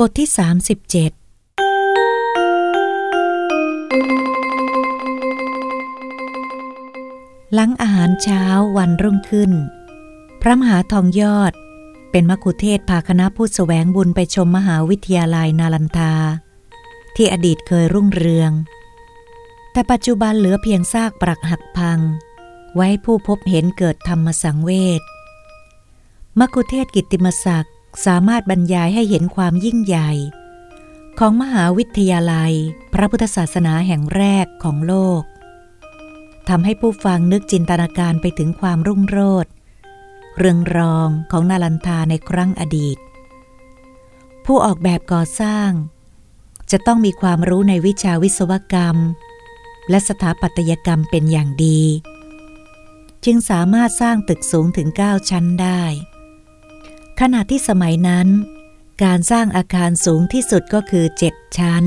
บทที่ 37 หลังอาหารเช้าวันรุ่งขึ้น พระมหาทองยอด เป็นมกุเทศพาคณะผู้สแสวงบุญไปชมมหาวิทยาลัยนาลันทา ที่อดีตเคยรุ่งเรือง แต่ปัจจุบันเหลือเพียงซากปรักหักพัง ไว้ผู้พบเห็นเกิดธรรมสังเวชมกุเทศกิตติมศักดิ์ สามารถบรรยายให้เห็นความยิ่งใหญ่ ของมหาวิทยาลัย พระพุทธศาสนาแห่งแรกของโลกทำให้ผู้ฟังนึกจินตนาการไปถึงความรุ่งโรจน์เรืองรองของนาลันทาในครั้งอดีต ผู้ออกแบบก่อสร้าง จะต้องมีความรู้ในวิชาวิศวกรรม และสถาปัตยกรรมเป็นอย่างดี จึงสามารถสร้างตึกสูงถึง 9 ชั้นได้ ขณะที่สมัยนั้น การสร้างอาคารสูงที่สุดก็คือเจ็ดชั้น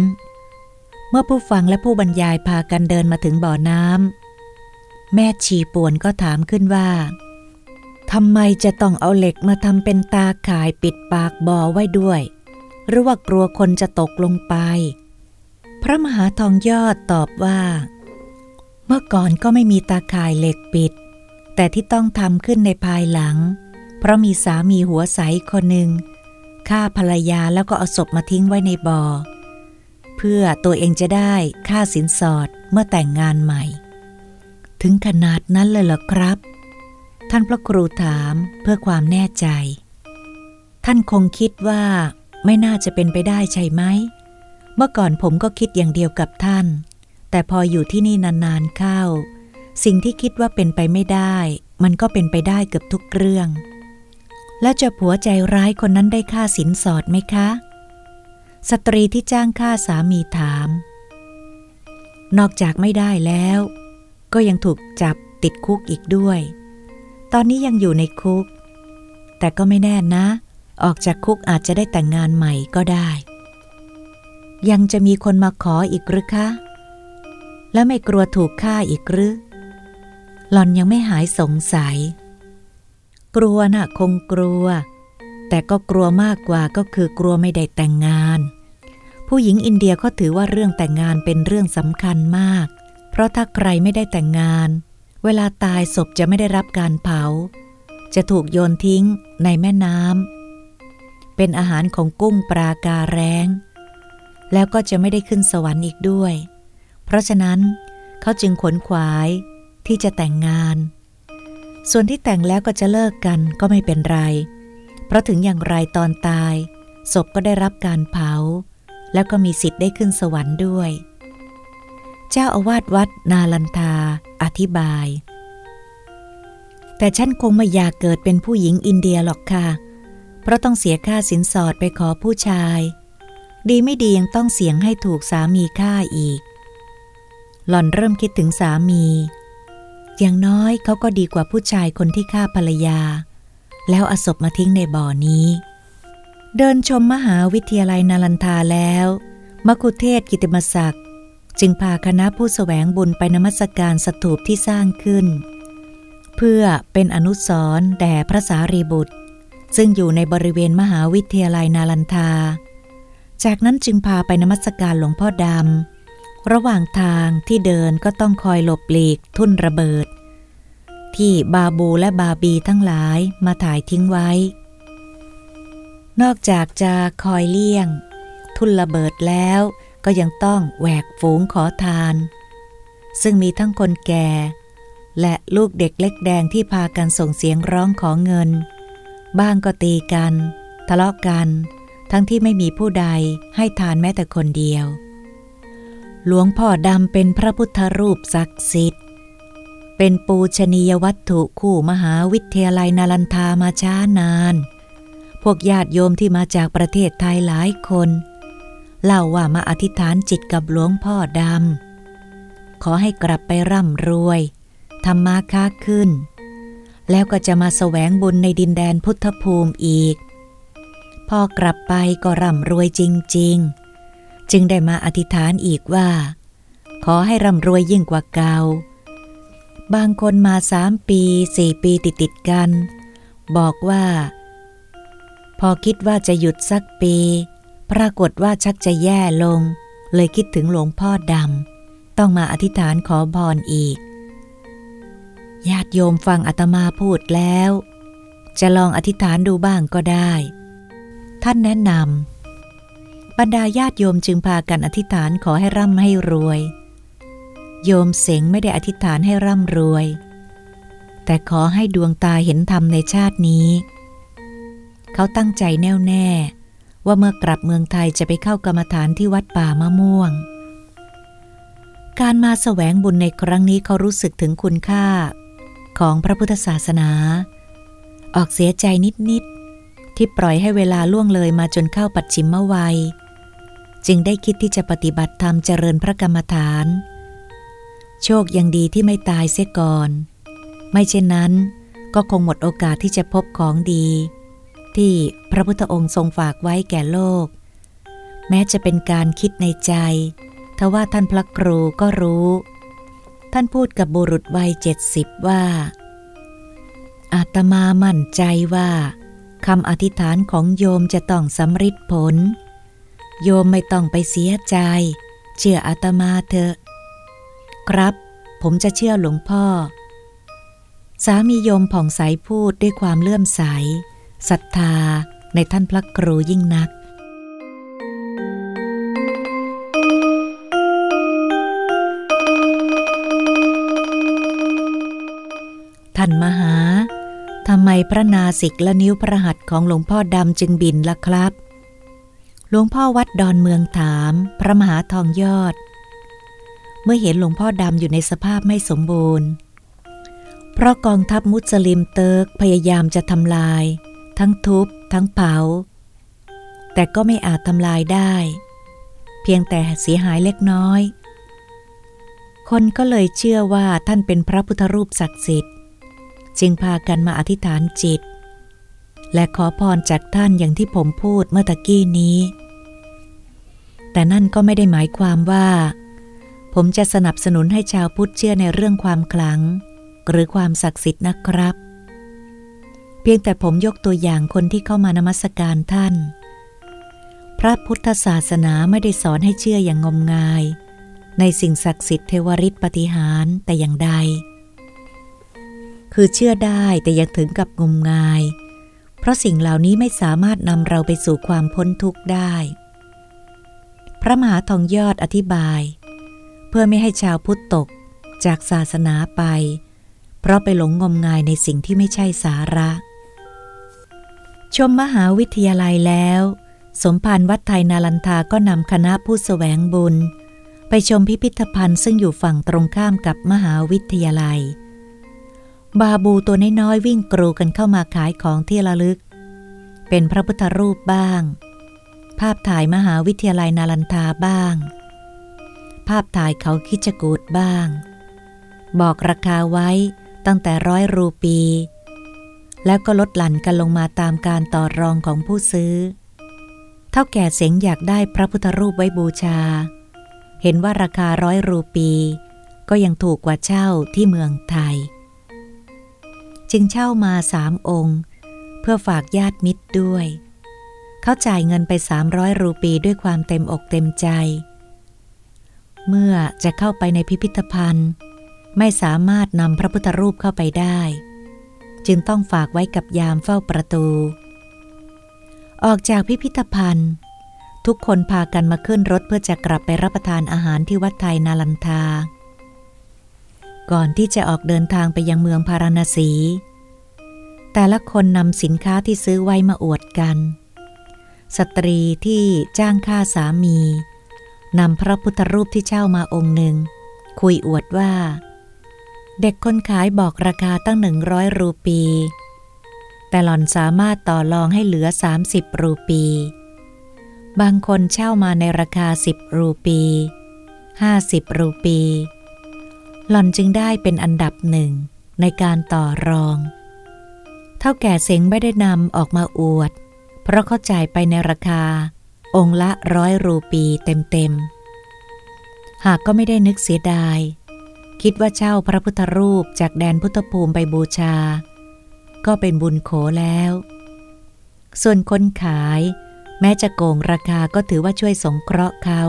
เมื่อผู้ฟังและผู้บรรยายพากันเดินมาถึงบ่อน้ำแม่ชีป่วนก็ถามขึ้นว่าทำไมจะต้องเอาเหล็กมาทำเป็นตาข่ายปิดปากบ่อไว้ด้วย หรือว่ากลัวคนจะตกลงไป พระมหาทองยอดตอบว่า เมื่อก่อนก็ไม่มีตาข่ายเหล็กปิด แต่ที่ต้องทำขึ้นในภายหลังเพราะมีสามีหัวใสคนหนึ่งฆ่าภรรยาแล้วก็เอาศพมาทิ้งไว้ในบ่อ เพื่อตัวเองจะได้ค่าสินสอดเมื่อแต่งงานใหม่ ถึงขนาดนั้นเลยเหรอครับ ท่านพระครูถามเพื่อความแน่ใจ ท่านคงคิดว่าไม่น่าจะเป็นไปได้ใช่ไหม เมื่อก่อนผมก็คิดอย่างเดียวกับท่าน แต่พออยู่ที่นี่นานๆเข้า สิ่งที่คิดว่าเป็นไปไม่ได้ มันก็เป็นไปได้เกือบทุกเรื่อง แล้วจะผัวใจร้ายคนนั้นได้ค่าสินสอดไหมคะ สตรีที่จ้างค่าสามีถาม นอกจากไม่ได้แล้ว ก็ยังถูกจับติดคุกอีกด้วย ตอนนี้ยังอยู่ในคุก แต่ก็ไม่แน่นะ ออกจากคุกอาจจะได้แต่งงานใหม่ก็ได้ ยังจะมีคนมาขออีกหรือคะ แล้วไม่กลัวถูกฆ่าอีกหรือหล่อนยังไม่หายสงสัย กลัวนะ่ะคงกลัว แต่ก็กลัวมากกว่าก็คือกลัวไม่ได้แต่งงาน ผู้หญิงอินเดียเขาถือว่าเรื่องแต่งงานเป็นเรื่องสำคัญมาก เพราะถ้าใครไม่ได้แต่งงาน เวลาตายศพจะไม่ได้รับการเผา จะถูกโยนทิ้งในแม่น้ำเป็นอาหารของกุ้งปลากาแรงแล้วก็จะไม่ได้ขึ้นสวรรค์อีกด้วย เพราะฉะนั้นเขาจึงขนขวายที่จะแต่งงาน ส่วนที่แต่งแล้วก็จะเลิกกันก็ไม่เป็นไร เพราะถึงอย่างไรตอนตาย ศพก็ได้รับการเผา แล้วก็มีสิทธิ์ได้ขึ้นสวรรค์ด้วย เจ้าอาวาสวัดนาลันทา อธิบาย แต่ฉันคงไม่อยากเกิดเป็นผู้หญิงอินเดียหรอกค่ะ เพราะต้องเสียค่าสินสอดไปขอผู้ชาย ดีไม่ดียังต้องเสียงให้ถูกสามีฆ่าอีก หล่อนเริ่มคิดถึงสามี อย่างน้อยเขาก็ดีกว่าผู้ชายคนที่ฆ่าภรรยา แล้วอศพมาทิ้งในบ่อนี้ เดินชมมหาวิทยาลัยนาลันทาแล้ว มกุเทศกิติมศักดิ์จึงพาคณะผู้สแสวงบุญไปนมัสการสถูปที่สร้างขึ้น เพื่อเป็นอนุสรณ์แด่พระสารีบุตร ซึ่งอยู่ในบริเวณมหาวิทยาลัยนาลันทา จากนั้นจึงพาไปนมัสการหลวงพ่อดำ ระหว่างทางที่เดินก็ต้องคอยหลบหลีกทุ่นระเบิด ที่บาบูและบาบีทั้งหลายมาถ่ายทิ้งไว้ นอกจากจะคอยเลี่ยง ทุ่นระเบิดแล้วก็ยังต้องแหวกฝูงขอทาน ซึ่งมีทั้งคนแก่ และลูกเด็กเล็กแดงที่พากันส่งเสียงร้องขอเงิน บ้างก็ตีกัน ทะเลาะกัน ทั้งที่ไม่มีผู้ใดให้ทานแม้แต่คนเดียว หลวงพ่อดำเป็นพระพุทธรูปศักดิ์สิทธิ์ เป็นปูชนียวัตถุคู่มหาวิทยาลัยนาลันทามาช้านาน พวกญาติโยมที่มาจากประเทศไทยหลายคน เล่าว่ามาอธิษฐานจิตกับหลวงพ่อดำ ขอให้กลับไปร่ำรวยทำมาค้าขึ้น แล้วก็จะมาแสวงบุญในดินแดนพุทธภูมิอีก พอกลับไปก็ร่ำรวยจริง ๆ จึงได้มาอธิษฐานอีกว่า ขอให้ร่ำรวยยิ่งกว่าเกา่า บางคนมาสามปีสี่ปีติดติดกัน บอกว่า พอคิดว่าจะหยุดสักปี ปรากฏว่าชักจะแย่ลง เลยคิดถึงหลวงพ่อดำต้องมาอธิษฐานขอพรอีกญาติโยมฟังอาตมาพูดแล้ว จะลองอธิษฐานดูบ้างก็ได้ ท่านแนะนำ บรรดาญาติโยมจึงพากันอธิษฐานขอให้ร่ำให้รวย โยมเสงไม่ได้อธิษฐานให้ร่ำรวย แต่ขอให้ดวงตาเห็นธรรมในชาตินี้ เขาตั้งใจแน่วแน่ ว่าเมื่อกลับเมืองไทยจะไปเข้ากรรมฐานที่วัดป่ามะม่วง การมาแสวงบุญในครั้งนี้เขารู้สึกถึงคุณค่า ของพระพุทธศาสนา ออกเสียใจนิดๆที่ปล่อยให้เวลาล่วงเลยมาจนเข้าปัจฉิมวัย จึงได้คิดที่จะปฏิบัติธรรมเจริญพระกรรมฐาน โชคยังดีที่ไม่ตายเสียก่อน ไม่เช่นนั้นก็คงหมดโอกาสที่จะพบของดี ที่พระพุทธองค์ทรงฝากไว้แก่โลก แม้จะเป็นการคิดในใจทว่าท่านพระครูก็รู้ ท่านพูดกับบุรุษวัยเจ็ดสิบว่า อาตมามั่นใจว่าคำอธิษฐานของโยมจะต้องสำฤทธิ์ผล โยมไม่ต้องไปเสียใจ เชื่ออาตมาเถอะ ครับ ผมจะเชื่อหลวงพ่อ สามีโยมผ่องใสพูดด้วยความเลื่อมใสศรัทธาในท่านพระครูยิ่งนัก ท่านมหา ทำไมพระนาสิกและนิ้วพระหัตถ์ของหลวงพ่อดำจึงบินล่ะครับ หลวงพ่อวัดดอนเมืองถาม พระมหาทองยอด เมื่อเห็นหลวงพ่อดำอยู่ในสภาพไม่สมบูรณ์ เพราะกองทัพมุสลิมเติร์กพยายามจะทำลาย ทั้งทุบ ทั้งเผา แต่ก็ไม่อาจทำลายได้ เพียงแต่เสียหายเล็กน้อย คนก็เลยเชื่อว่าท่านเป็นพระพุทธรูปศักดิ์สิทธิ์ จึงพากันมาอธิษฐานจิต และขอพรจากท่านอย่างที่ผมพูดเมื่อตะกี้นี้ แต่นั่นก็ไม่ได้หมายความว่า ผมจะสนับสนุนให้ชาวพุทธเชื่อในเรื่องความคลัง หรือความศักดิ์สิทธิ์นะครับ เพียงแต่ผมยกตัวอย่างคนที่เข้ามานมัสการท่าน พระพุทธศาสนาไม่ได้สอนให้เชื่ออย่างงมงาย ในสิ่งศักดิ์สิทธิ์เทวริษปฏิหารแต่อย่างใด คือเชื่อได้แต่ยังถึงกับงมงาย เพราะสิ่งเหล่านี้ไม่สามารถนำเราไปสู่ความพ้นทุกข์ได้ พระมหาทองยอดอธิบาย เพื่อไม่ให้ชาวพุทธตกจากศาสนาไป เพราะไปหลงงมงายในสิ่งที่ไม่ใช่สาระ ชมมหาวิทยาลัยแล้ว สมภารวัดไทยนาลันทาก็นำคณะผู้สแสวงบุญ ไปชมพิพิธภัณฑ์ซึ่งอยู่ฝั่งตรงข้ามกับมหาวิทยาลัย บาบูตัวน้อยๆวิ่งกรูกันเข้ามาขายของที่ระลึก เป็นพระพุทธรูปบ้าง ภาพถ่ายมหาวิทยาลัยนาลันทาบ้าง ภาพถ่ายเขาคิจกูดบ้าง บอกราคาไว้ตั้งแต่ร้อยรูปี แล้วก็ลดหลั่นกันลงมาตามการต่อรองของผู้ซื้อ เท่าแก่เสียงอยากได้พระพุทธรูปไว้บูชา เห็นว่าราคาร้อยรูปี ก็ยังถูกกว่าเช่าที่เมืองไทย จึงเช่ามาสามองค์ เพื่อฝากญาติมิตรด้วย เขาจ่ายเงินไปสามร้อยรูปีด้วยความเต็มอกเต็มใจ เมื่อจะเข้าไปในพิพิธภัณฑ์ ไม่สามารถนำพระพุทธรูปเข้าไปได้ จึงต้องฝากไว้กับยามเฝ้าประตู ออกจากพิพิธภัณฑ์ ทุกคนพากันมาขึ้นรถเพื่อจะกลับไปรับประทานอาหารที่วัดไทยนาลันทา ก่อนที่จะออกเดินทางไปยังเมืองพาราณสี แต่ละคนนำสินค้าที่ซื้อไว้มาอวดกัน สตรีที่จ้างค่าสามีนำพระพุทธรูปที่เช่ามาองค์หนึ่ง คุยอวดว่า เด็กคนขายบอกราคาตั้งหนึ่งร้อยรูปี แต่หล่อนสามารถต่อรองให้เหลือ 30 รูปี บางคนเช่ามาในราคา 10 รูปี 50 รูปี หล่อนจึงได้เป็นอันดับหนึ่งในการต่อรอง เท่าแก่เสงไม่ได้นำออกมาอวด เพราะเข้าใจไปในราคา องค์ละร้อยรูปีเต็มๆ หากก็ไม่ได้นึกเสียดาย คิดว่าเช่าพระพุทธรูปจากแดนพุทธภูมิไปบูชา ก็เป็นบุญโขแล้ว ส่วนคนขาย แม้จะโกงราคาก็ถือว่าช่วยสงเคราะห์เขา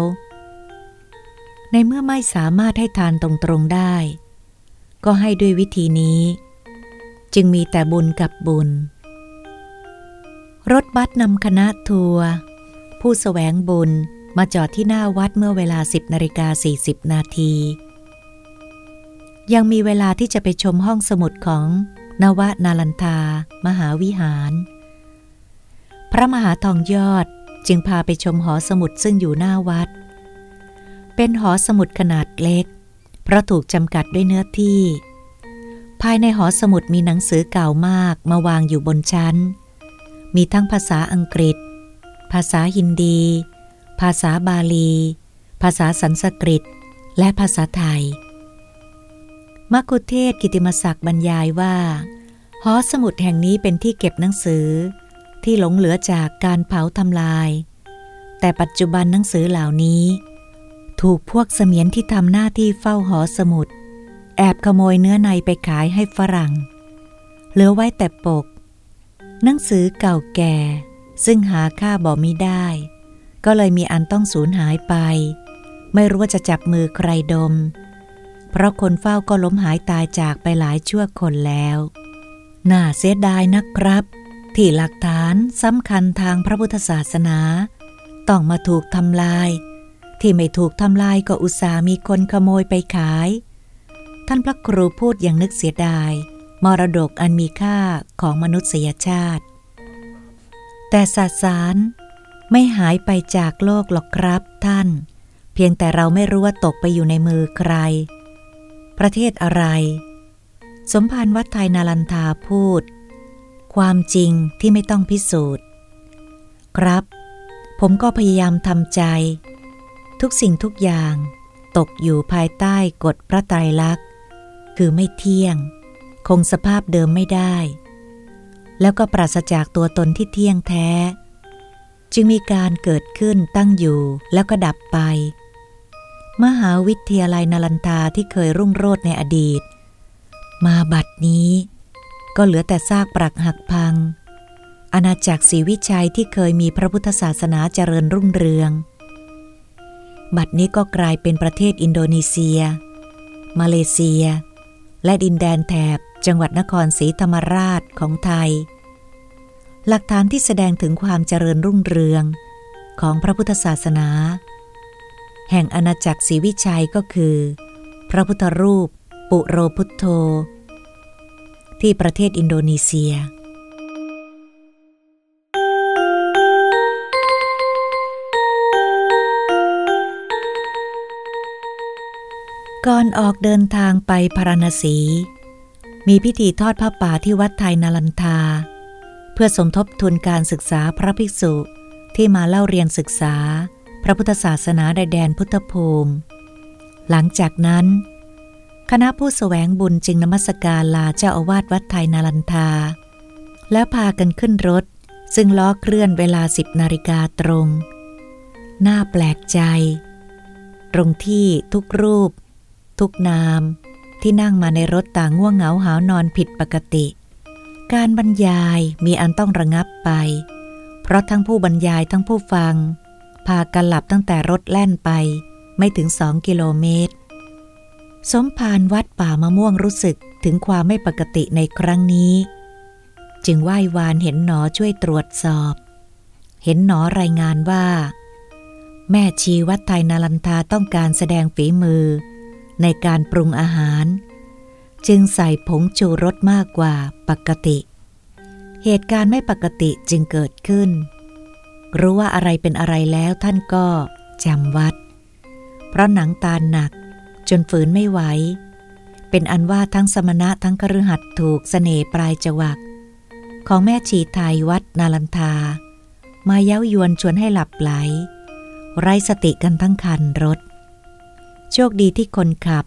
ในเมื่อไม่สามารถให้ทานตรงๆได้ ก็ให้ด้วยวิธีนี้ จึงมีแต่บุญกับบุญ รถบัสนำคณะทัวร์ผู้สแสวงบุญมาจอดที่หน้าวัดเมื่อเวลา 10นาฬิกา40 นาที ยังมีเวลาที่จะไปชมห้องสมุดของนวนาลันทา มหาวิหาร พระมหาทองยอดจึงพาไปชมหอสมุดซึ่งอยู่หน้าวัด เป็นหอสมุดขนาดเล็ก เพราะถูกจำกัดด้วยเนื้อที่ ภายในหอสมุดมีหนังสือเก่ามากมาวางอยู่บนชั้น มีทั้งภาษาอังกฤษ ภาษาฮินดี ภาษาบาลี ภาษาสันสกฤต และภาษาไทยมักุเทศกิติมศักดิ์บรรยายว่า หอสมุดแห่งนี้เป็นที่เก็บหนังสือ ที่หลงเหลือจากการเผาทำลาย แต่ปัจจุบันหนังสือเหล่านี้ ถูกพวกเสมียนที่ทำหน้าที่เฝ้าหอสมุด แอบขโมยเนื้อในไปขายให้ฝรั่ง เหลือไว้แต่ปก หนังสือเก่าแก่ ซึ่งหาค่าบ่มิได้ ก็เลยมีอันต้องสูญหายไป ไม่รู้ว่าจะจับมือใครดม เพราะคนเฝ้าก็ล้มหายตายจากไปหลายชั่วคนแล้ว น่าเสียดายนะครับ ที่หลักฐานสำคัญทางพระพุทธศาสนา ต้องมาถูกทำลาย ที่ไม่ถูกทำลายก็อุตส่ามีคนขโมยไปขาย ท่านพระครูพูดอย่างนึกเสียดาย มรดกอันมีค่าของมนุษยชาติ แต่ศาสารไม่หายไปจากโลกหรอกครับท่าน เพียงแต่เราไม่รู้ว่าตกไปอยู่ในมือใคร ประเทศอะไร สมภารวัดไทยนาลันทาพูด ความจริงที่ไม่ต้องพิสูจน์ ครับ ผมก็พยายามทำใจ ทุกสิ่งทุกอย่างตกอยู่ภายใต้กฎพระไตรลักษณ์ คือไม่เที่ยง คงสภาพเดิมไม่ได้ แล้วก็ปราศจากตัวตนที่เที่ยงแท้ จึงมีการเกิดขึ้นตั้งอยู่แล้วก็ดับไป มหาวิทยาลัยนาลันทาที่เคยรุ่งโรจน์ในอดีต มาบัดนี้ ก็เหลือแต่ซากปรักหักพัง อาณาจักรศรีวิชัยที่เคยมีพระพุทธศาสนาเจริญรุ่งเรือง บัดนี้ก็กลายเป็นประเทศอินโดนีเซีย มาเลเซีย และดินแดนแถบจังหวัดนครศรีธรรมราชของไทย หลักฐานที่แสดงถึงความเจริญรุ่งเรืองของพระพุทธศาสนา แห่งอาณาจักรศรีวิชัยก็คือ พระพุทธรูป ปุโรพุทโธ ที่ประเทศอินโดนีเซีย ก่อนออกเดินทางไปพาราณสี มีพิธีทอดผ้าป่าที่วัดไทยนาลันทา เพื่อสมทบทุนการศึกษาพระภิกษุที่มาเล่าเรียนศึกษา พระพุทธศาสนาในแดนพุทธภูมิ หลังจากนั้น คณะผู้สแสวงบุญจึงนมัสการลาเจ้าอาวาสวัดไทยนาลันทา แล้วพากันขึ้นรถ ซึ่งล้อเคลื่อนเวลาสิบนาฬิกาตรง น่าแปลกใจ ตรงที่ทุกรูป ทุกนามที่นั่งมาในรถต่างง่วงเหงาหานอนผิดปกติ การบรรยายมีอันต้องระงับไป เพราะทั้งผู้บรรยายทั้งผู้ฟัง พากันหลับตั้งแต่รถแล่นไปไม่ถึงสองกิโลเมตร สมภารวัดป่ามะม่วงรู้สึกถึงความไม่ปกติในครั้งนี้ จึงไหว้วานเห็นหนอช่วยตรวจสอบ เห็นหนอรายงานว่า แม่ชีวัดไทยนาลันทาต้องการแสดงฝีมือ ในการปรุงอาหาร จึงใส่ผงชูรสมากกว่าปกติ เหตุการณ์ไม่ปกติจึงเกิดขึ้น รู้ว่าอะไรเป็นอะไรแล้วท่านก็จำวัด เพราะหนังตาหนักจนฝืนไม่ไหว เป็นอันว่าทั้งสมณะทั้งคฤหัสถ์ถูกสเสน่ปลายจวัก ของแม่ชีไทยวัดนาลันทา มาเย้ายวนชวนให้หลับไหล ไร้สติกันทั้งคันรถ โชคดีที่คนขับ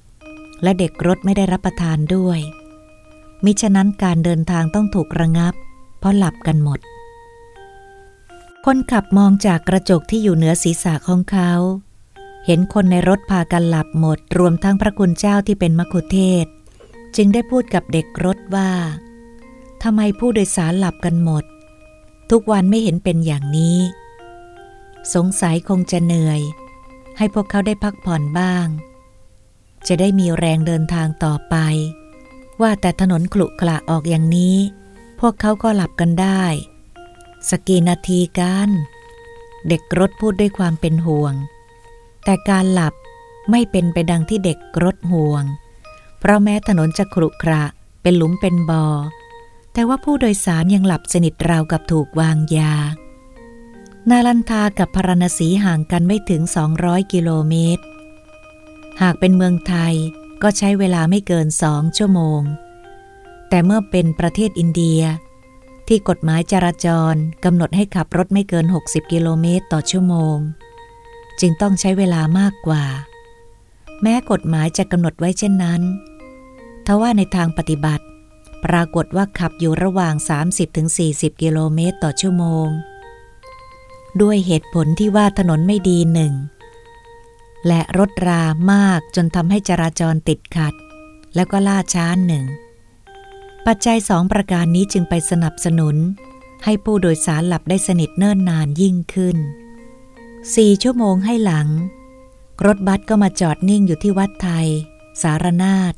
และเด็กรถไม่ได้รับประทานด้วย มิฉะนั้นการเดินทางต้องถูกระงับ เพราะหลับกันหมด คนขับมองจากกระจกที่อยู่เหนือศีรษะของเขา เห็นคนในรถพากันหลับหมด รวมทั้งพระคุณเจ้าที่เป็นมคุเทศ จึงได้พูดกับเด็กรถว่าทำไมผู้โดยสารหลับกันหมด ทุกวันไม่เห็นเป็นอย่างนี้ สงสัยคงจะเหนื่อย ให้พวกเขาได้พักผ่อนบ้าง จะได้มีแรงเดินทางต่อไป ว่าแต่ถนนขลุขระออกอย่างนี้ พวกเขาก็หลับกันได้ สกีนาทีกัน เด็กรถพูดด้วยความเป็นห่วง แต่การหลับไม่เป็นไปดังที่เด็กรถห่วง เพราะแม้ถนนจะขรุขระเป็นหลุมเป็นบอ่อแต่ว่าผู้โดยสารยังหลับสนิทราวกับถูกวางยา นาลันทากับพาราณสีห่างกันไม่ถึง 200 กิโลเมตร หากเป็นเมืองไทยก็ใช้เวลาไม่เกินสองชั่วโมง แต่เมื่อเป็นประเทศอินเดีย ที่กฎหมายจราจรกำหนดให้ขับรถไม่เกิน 60 กิโลเมตรต่อชั่วโมง จึงต้องใช้เวลามากกว่า แม้กฎหมายจะกำหนดไว้เช่นนั้น ทว่าในทางปฏิบัติ ปรากฏว่าขับอยู่ระหว่าง 30-40 กิโลเมตรต่อชั่วโมง ด้วยเหตุผลที่ว่าถนนไม่ดีหนึ่ง และรถรามากจนทำให้จราจรติดขัด แล้วก็ล่าช้าหนึ่ง ปัจจัยสองประการนี้จึงไปสนับสนุน ให้ผู้โดยสารหลับได้สนิทเนิ่นนานยิ่งขึ้นสี่ชั่วโมงให้หลัง รถบัสก็มาจอดนิ่งอยู่ที่วัดไทย สารนาฏ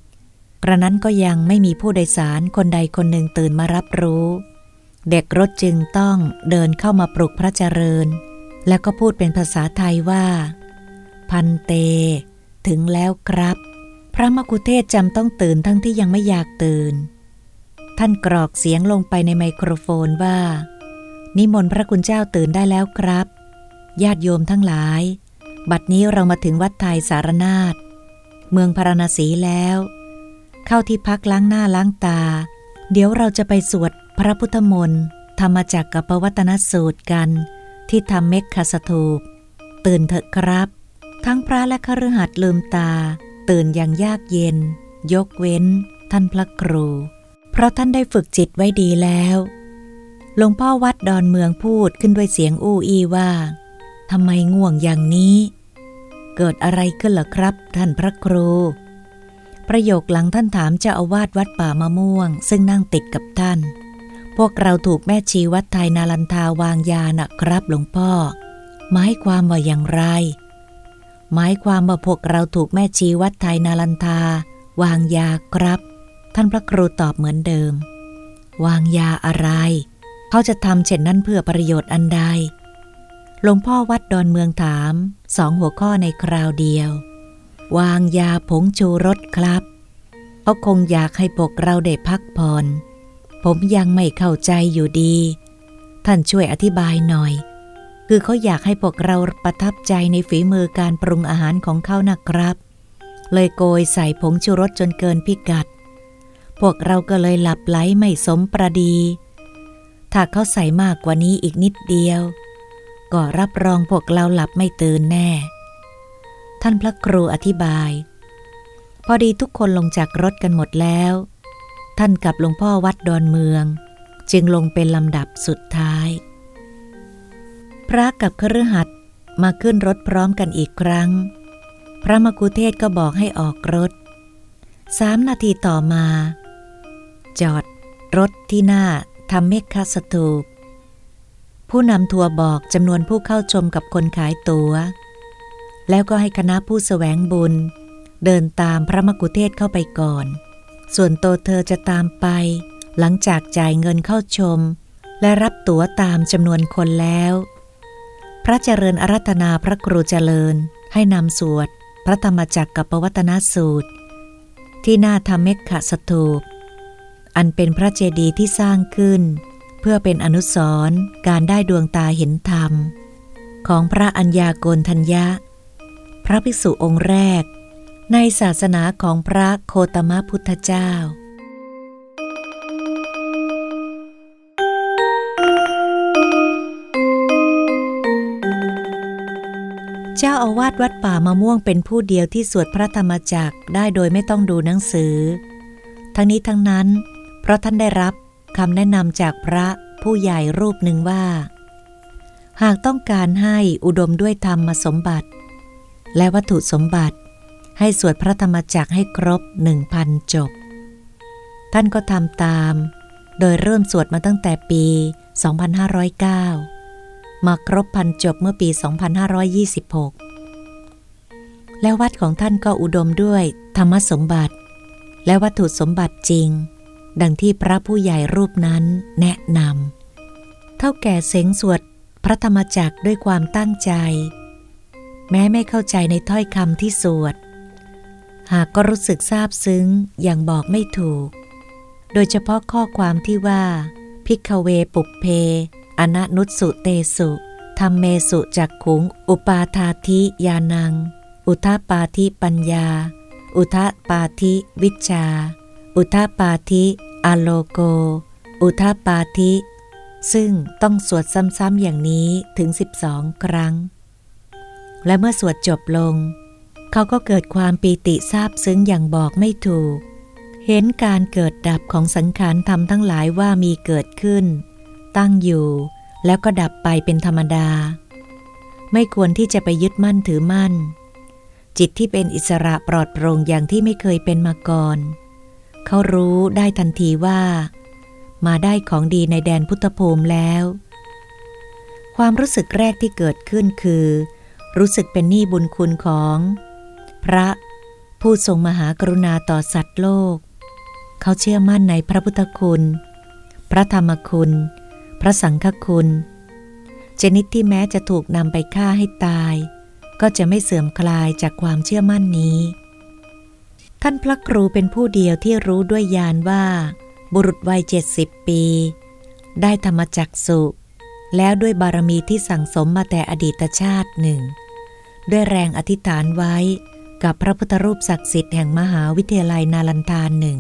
กระนั้นก็ยังไม่มีผู้โดยสารคนใดคนหนึ่งตื่นมารับรู้ เด็กรถจึงต้องเดินเข้ามาปลุกพระเจริญ แล้วก็พูดเป็นภาษาไทยว่า พันเต ถึงแล้วครับ พระมกุเทศจำต้องตื่นทั้งที่ยังไม่อยากตื่น ท่านกรอกเสียงลงไปในไมโครโฟนว่า นิมนต์พระคุณเจ้าตื่นได้แล้วครับ ญาติโยมทั้งหลาย บัดนี้เรามาถึงวัดไทยสารนาฏเมืองพาราณสีแล้ว เข้าที่พักล้างหน้าล้างตา เดี๋ยวเราจะไปสวด พระพุทธมนต์ธรรมจักกับปวัตนสูตรกัน ที่ทำเมกคสถูป ตื่นเถอะครับ ทั้งพระและคฤหัสถ์ลืมตา ตื่นอย่างยากเย็น ยกเว้น ท่านพระครู เพราะท่านได้ฝึกจิตไว้ดีแล้วหลวงพ่อวัดดอนเมืองพูดขึ้นด้วยเสียงอู้อีว่าทำไมง่วงอย่างนี้ เกิดอะไรขึ้นหรอครับ ท่านพระครู ประโยคหลังท่านถามเจ้าอาวาสวัดป่ามะม่วง ซึ่งนั่งติดกับท่าน พวกเราถูกแม่ชีวัดไทยนาลันทาวางยานะครับหลวงพ่อ หมายความว่าอย่างไร หมายความว่าพวกเราถูกแม่ชีวัดไทยนาลันทาวางยาครับ ท่านพระครูตอบเหมือนเดิม วางยาอะไร เขาจะทำเช่นนั้นเพื่อประโยชน์อันใด หลวงพ่อวัดดอนเมืองถามสองหัวข้อในคราวเดียว วางยาผงชูรสครับเขาคงอยากให้พวกเราได้พักผ่อน ผมยังไม่เข้าใจอยู่ดี ท่านช่วยอธิบายหน่อย คือเขาอยากให้พวกเราประทับใจในฝีมือการปรุงอาหารของเขานะครับ เลยโกยใส่ผงชูรสจนเกินพิกัด พวกเราก็เลยหลับไหลไม่สมประดี ถ้าเขาใส่มากกว่านี้อีกนิดเดียว ก็รับรองพวกเราหลับไม่ตื่นแน่ ท่านพระครูอธิบาย พอดีทุกคนลงจากรถกันหมดแล้ว ท่านกับหลวงพ่อวัดดอนเมือง จึงลงเป็นลำดับสุดท้าย พระกับคฤหัสถ์มาขึ้นรถพร้อมกันอีกครั้ง พระมกุเทศก็บอกให้ออกรถสามนาทีต่อมา จอดรถที่หน้าทำเมฆคาสตูป ผู้นำทัวร์บอกจำนวนผู้เข้าชมกับคนขายตัว๋ว แล้วก็ให้คณะผู้สแสวงบุญ เดินตามพระมกุเทศเข้าไปก่อน ส่วนโตเธอจะตามไป หลังจากจ่ายเงินเข้าชม และรับตั๋วตามจำนวนคนแล้ว พระเจริญอารัธนาพระครูเจริญให้นำสวด พระธรรมจักรกับปวัตนสูตร ที่หน้าธรรมเมฆขสถูป อันเป็นพระเจดีย์ที่สร้างขึ้น เพื่อเป็นอนุสรณ์การได้ดวงตาเห็นธรรม ของพระอัญญาโกนทัญญะ พระภิกษุองค์แรก ในศาสนาของพระโคตมพุทธเจ้า เจ้าอาวาสวัดป่ามะม่วงเป็นผู้เดียวที่สวดพระธรรมจักรได้โดยไม่ต้องดูหนังสือ ทั้งนี้ทั้งนั้น เพราะท่านได้รับคำแนะนำจากพระผู้ใหญ่รูปหนึ่งว่า หากต้องการให้อุดมด้วยธรรมสมบัติ และวัตถุสมบัติ ให้สวดพระธรรมจักรให้ครบหนึ่งพันจบ ท่านก็ทำตาม โดยเริ่มสวดมาตั้งแต่ปี 2509 มาครบพันจบเมื่อปี 2526 และวัดของท่านก็อุดมด้วยธรรมสมบัติ และวัตถุสมบัติจริง ดังที่พระผู้ใหญ่รูปนั้นแนะนำ เท่าแก่เสงสวดพระธรรมจักรด้วยความตั้งใจ แม้ไม่เข้าใจในถ้อยคำที่สวด หากก็รู้สึกซาบซึ้งอย่างบอกไม่ถูก โดยเฉพาะข้อความที่ว่า พิกเวปุเพ อนันุสุเตสุธรรมเมสุจักขุง อุปาทาธิยานัง อุทาปาธิปัญญา อุทาปาธิวิชา อุทาปาธิอโลโก อุทาปาธิ ซึ่งต้องสวดซ้ำๆอย่างนี้ถึง 12 ครั้ง และเมื่อสวดจบลง เขาก็เกิดความปีติซาบซึ้งอย่างบอกไม่ถูก เห็นการเกิดดับของสังขารธรรมทั้งหลายว่ามีเกิดขึ้น ตั้งอยู่ แล้วก็ดับไปเป็นธรรมดา ไม่ควรที่จะไปยึดมั่นถือมั่น จิตที่เป็นอิสระปลอดโปร่งอย่างที่ไม่เคยเป็นมาก่อน เขารู้ได้ทันทีว่า มาได้ของดีในแดนพุทธภูมิแล้ว ความรู้สึกแรกที่เกิดขึ้นคือรู้สึกเป็นหนี้บุญคุณของ พระ ผู้ทรงมหากรุณาต่อสัตว์โลก เขาเชื่อมั่นในพระพุทธคุณ พระธรรมคุณ พระสังฆคุณชนิดที่แม้จะถูกนำไปฆ่าให้ตาย ก็จะไม่เสื่อมคลายจากความเชื่อมั่นนี้ ท่านพระครูเป็นผู้เดียวที่รู้ด้วยญาณว่า บุรุษวัยเจ็ดสิบปี ได้ธรรมจักสุแล้วด้วยบารมีที่สั่งสมมาแต่อดีตชาติหนึ่ง ด้วยแรงอธิษฐานไว้ กับพระพุทธรูปศักดิ์สิทธิ์แห่งมหาวิทยาลัยนาลันทานหนึ่ง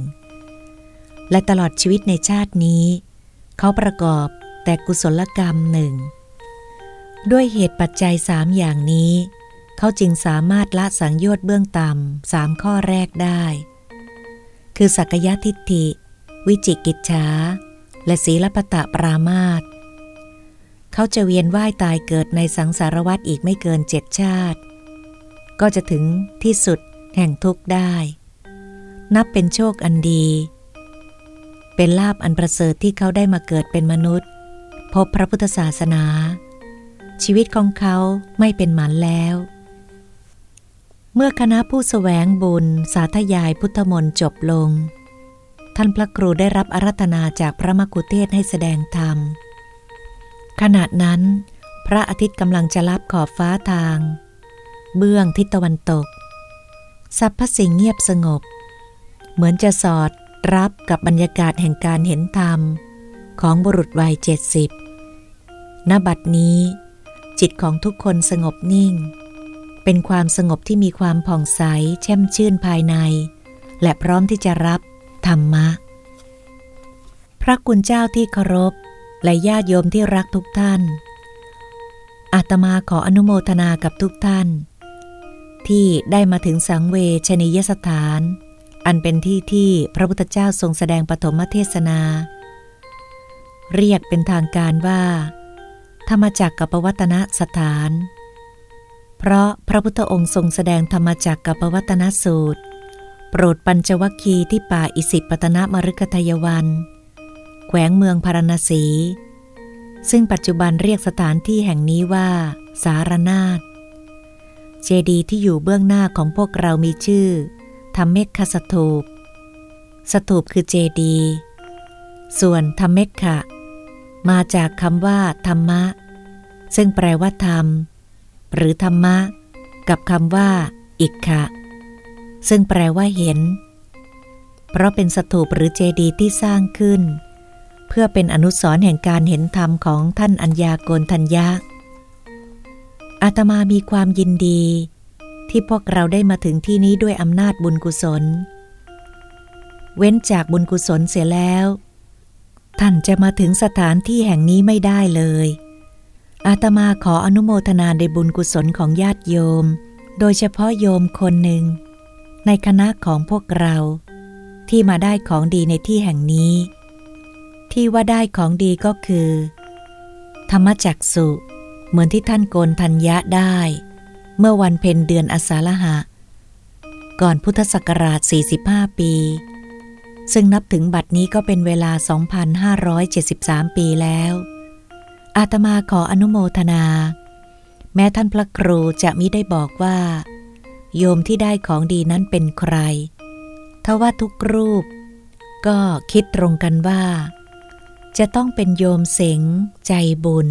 และตลอดชีวิตในชาตินี้ เขาประกอบแต่กุศลกรรมหนึ่ง ด้วยเหตุปัจจัยสามอย่างนี้ เขาจึงสามารถละสังโยชน์เบื้องต่ำสามข้อแรกได้ คือสักยะทิฏฐิ วิจิกิจฉาและศีลปตะปรามาตเขาจะเวียนว่ายตายเกิดในสังสารวัฏอีกไม่เกินเจ็ดชาติ ก็จะถึงที่สุดแห่งทุกข์ได้ นับเป็นโชคอันดี เป็นลาบอันประเสริฐที่เขาได้มาเกิดเป็นมนุษย์ พบพระพุทธศาสนา ชีวิตของเขาไม่เป็นหมันแล้ว เมื่อคณะผู้สแสวงบุญสาธยายพุทธมนต์จบลง ท่านพระครูได้รับอารัธนาจากพระมกุเทศให้แสดงธรรม ขณะนั้น พระอาทิตย์กำลังจะลับขอบฟ้าทาง เบื้องทิศตะวันตกสรรพสิ่งเงียบสงบ เหมือนจะสอดรับกับบรรยากาศแห่งการเห็นธรรม ของบุรุษวัยเจ็ดสิบณบัดนี้ จิตของทุกคนสงบนิ่ง เป็นความสงบที่มีความผ่องใสแช่มชื่นภายใน และพร้อมที่จะรับธรรมะ พระคุณเจ้าที่เคารพ และญาติโยมที่รักทุกท่าน อาตมาขออนุโมทนากับทุกท่าน ที่ได้มาถึงสังเวชนียสถาน อันเป็นที่ที่พระพุทธเจ้าทรงแสดงปฐมเทศนา เรียกเป็นทางการว่า ธรรมจักกับปวัตนสถาน เพราะพระพุทธองค์ทรงแสดงธรรมจักกับปวัตนสูตร โปรดปัญจวัคคีที่ป่าอิสิปตนมฤคทายวัน แขวงเมืองพารณสี ซึ่งปัจจุบันเรียกสถานที่แห่งนี้ว่า สารนาฏ เจดีที่อยู่เบื้องหน้าของพวกเรามีชื่อธรรมเมฆสถูป สถูปคือเจดีส่วนธรรมเมฆขะมาจากคำว่า ธรรมะ ซึ่งแปลว่าธรรม หรือธรรมะ กับคำว่า อิกขะซึ่งแปลว่าเห็น เพราะเป็นสถูปหรือเจดีย์ที่สร้างขึ้น เพื่อเป็นอนุสรณ์แห่งการเห็นธรรมของท่านอัญญาโกนทัญญะ อาตมามีความยินดี ที่พวกเราได้มาถึงที่นี้ด้วยอำนาจบุญกุศล เว้นจากบุญกุศลเสียแล้ว ท่านจะมาถึงสถานที่แห่งนี้ไม่ได้เลย อาตมาขออนุโมทนาในบุญกุศลของญาติโยม โดยเฉพาะโยมคนหนึ่ง ในคณะของพวกเรา ที่มาได้ของดีในที่แห่งนี้ ที่ว่าได้ของดีก็คือ ธรรมจักสุ เหมือนที่ท่านโกนทัญญะได้ เมื่อวันเพ็ญเดือนอสาฬหะ ก่อนพุทธศักราช 45 ปี ซึ่งนับถึงบัดนี้ก็เป็นเวลา 2,573 ปีแล้ว อาตมาขออนุโมทนา แม้ท่านพระครูจะมิได้บอกว่า โยมที่ได้ของดีนั้นเป็นใครทว่าทุกรูป ก็คิดตรงกันว่า จะต้องเป็นโยมเสงใจบุญ